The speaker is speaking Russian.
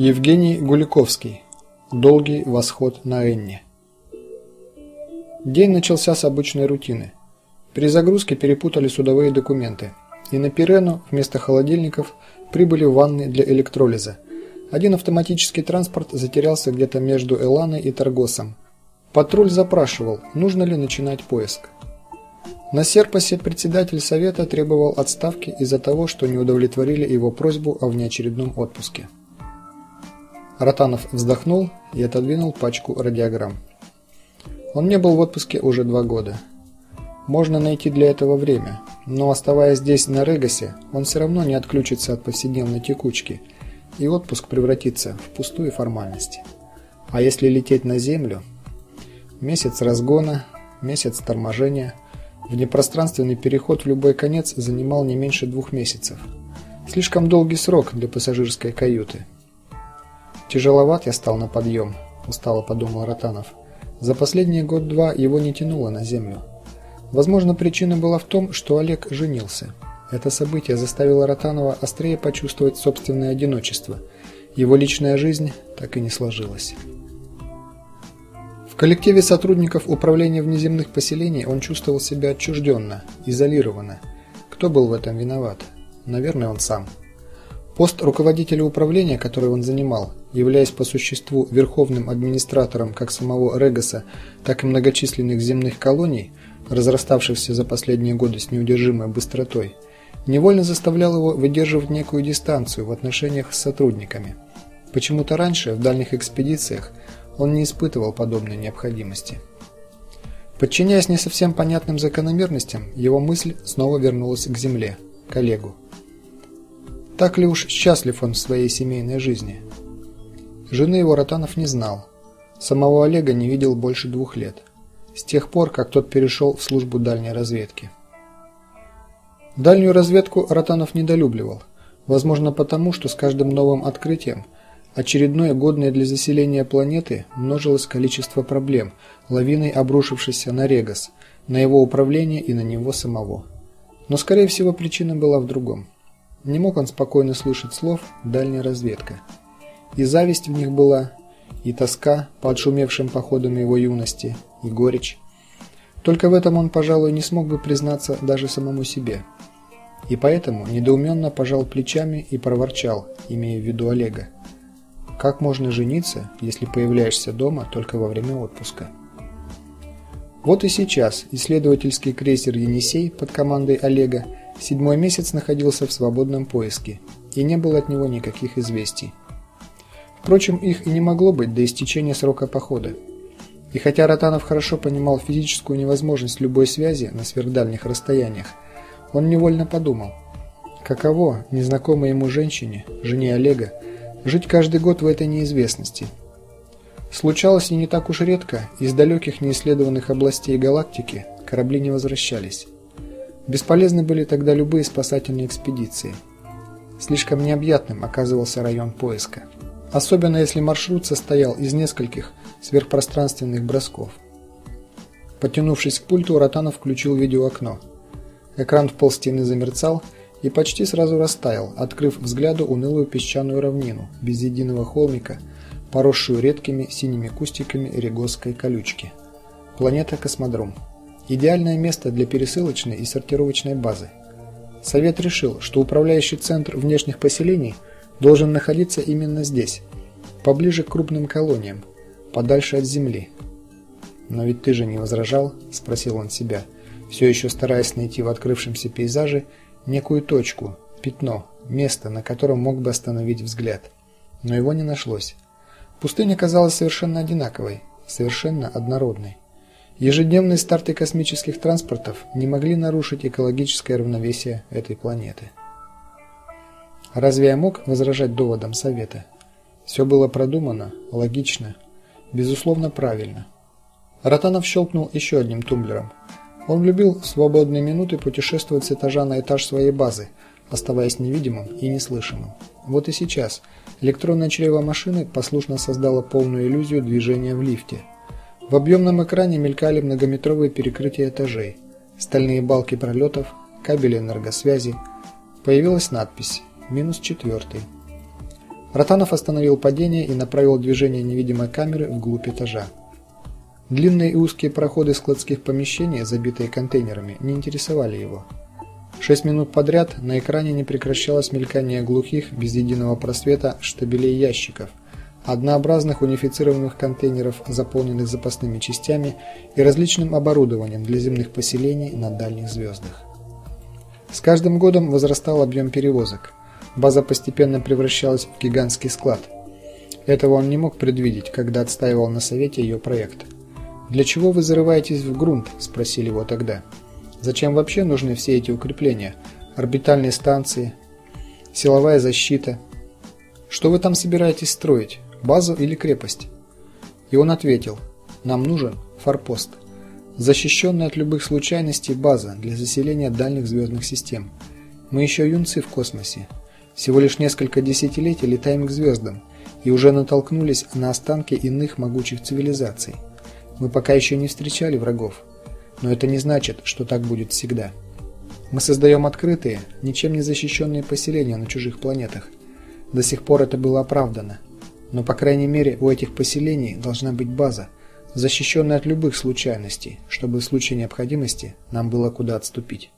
Евгений Гуликовский. Долгий восход на Энне. День начался с обычной рутины. При загрузке перепутали судовые документы, и на Пирену вместо холодильников прибыли ванны для электролиза. Один автоматический транспорт затерялся где-то между Эланой и Торгосом. Патруль запрашивал, нужно ли начинать поиск. На Серпасе председатель совета требовал отставки из-за того, что не удовлетворили его просьбу о внеочередном отпуске. Ротанов вздохнул и отодвинул пачку радиограмм. Он не был в отпуске уже два года. Можно найти для этого время, но оставаясь здесь на Регосе, он все равно не отключится от повседневной текучки, и отпуск превратится в пустую формальность. А если лететь на землю, месяц разгона, месяц торможения, внепространственный переход в любой конец занимал не меньше двух месяцев. Слишком долгий срок для пассажирской каюты. Тяжеловат я стал на подъем», – устало подумал Ротанов. За последний год-два его не тянуло на землю. Возможно, причина была в том, что Олег женился. Это событие заставило Ротанова острее почувствовать собственное одиночество. Его личная жизнь так и не сложилась. В коллективе сотрудников управления внеземных поселений он чувствовал себя отчужденно, изолированно. Кто был в этом виноват? Наверное, он сам. Пост руководителя управления, который он занимал, являясь по существу верховным администратором как самого Регоса, так и многочисленных земных колоний, разраставшихся за последние годы с неудержимой быстротой, невольно заставлял его выдерживать некую дистанцию в отношениях с сотрудниками. Почему-то раньше в дальних экспедициях он не испытывал подобной необходимости. Подчиняясь не совсем понятным закономерностям, его мысль снова вернулась к земле, к Олегу. Так ли уж счастлив он в своей семейной жизни? Жены его Ротанов не знал. Самого Олега не видел больше двух лет, с тех пор, как тот перешел в службу дальней разведки. Дальнюю разведку Ротанов недолюбливал, возможно, потому, что с каждым новым открытием очередной годной для заселения планеты множилось количество проблем, лавиной обрушившихся на Регас, на его управление и на него самого. Но скорее всего, причина была в другом. Не мог он спокойно слышать слов дальняя разведка. И зависть в них была, и тоска по отшумевшим походам его юности, и горечь. Только в этом он, пожалуй, не смог бы признаться даже самому себе. И поэтому недоуменно пожал плечами и проворчал, имея в виду Олега: "Как можно жениться, если появляешься дома только во время отпуска?" Вот и сейчас исследовательский крейсер Енисей под командой Олега Седьмой месяц находился в свободном поиске, и не было от него никаких известий. Впрочем, их и не могло быть до истечения срока похода. И хотя Ротанов хорошо понимал физическую невозможность любой связи на сверхдальних расстояниях, он невольно подумал: каково незнакомой ему женщине, жене Олега, жить каждый год в этой неизвестности. Случалось и не так уж редко, из далеких неисследованных областей галактики корабли не возвращались. Бесполезны были тогда любые спасательные экспедиции. Слишком необъятным оказывался район поиска, особенно если маршрут состоял из нескольких сверхпространственных бросков. Потянувшись к пульту, Ротанов включил видеоокно. Экран в полстены замерцал и почти сразу растаял, открыв взгляду унылую песчаную равнину без единого холмика, поросшую редкими синими кустиками регосской колючки. Планета Космодром. Идеальное место для пересылочной и сортировочной базы. Совет решил, что управляющий центр внешних поселений должен находиться именно здесь, поближе к крупным колониям, подальше от земли. Но ведь ты же не возражал, спросил он себя, все еще стараясь найти в открывшемся пейзаже некую точку, пятно, место, на котором мог бы остановить взгляд. Но его не нашлось. Пустыня казалась совершенно одинаковой, совершенно однородной. Ежедневные старты космических транспортов не могли нарушить экологическое равновесие этой планеты. Разве я мог возражать доводам совета? Все было продумано, логично, безусловно правильно. Ротанов щелкнул еще одним тумблером. Он любил в свободные минуты путешествовать с этажа на этаж своей базы, оставаясь невидимым и неслышимым. Вот и сейчас электронное чрево машины послушно создало полную иллюзию движения в лифте. В объемном экране мелькали многометровые перекрытия этажей, стальные балки пролетов, кабели энергосвязи. Появилась надпись: минус четвертый. Ротанов остановил падение и направил движение невидимой камеры вглубь этажа. Длинные и узкие проходы складских помещений, забитые контейнерами, не интересовали его. Шесть минут подряд на экране не прекращалось мелькание глухих, без единого просвета штабелей ящиков, однообразных унифицированных контейнеров, заполненных запасными частями и различным оборудованием для земных поселений на дальних звездах. С каждым годом возрастал объем перевозок. База постепенно превращалась в гигантский склад. Этого он не мог предвидеть, когда отстаивал на совете ее проект. Для чего вы зарываетесь в грунт, спросили его тогда. Зачем вообще нужны все эти укрепления? Орбитальные станции, силовая защита. Что вы там собираетесь строить? Базу или крепость? И он ответил: "Нам нужен форпост, защищенная от любых случайностей база для заселения дальних звездных систем. Мы еще юнцы в космосе. Всего лишь несколько десятилетий летаем к звездам и уже натолкнулись на останки иных могучих цивилизаций. Мы пока еще не встречали врагов, но это не значит, что так будет всегда. Мы создаем открытые, ничем не защищенные поселения на чужих планетах. До сих пор это было оправдано, но по крайней мере у этих поселений должна быть база, защищенная от любых случайностей, чтобы в случае необходимости нам было куда отступить.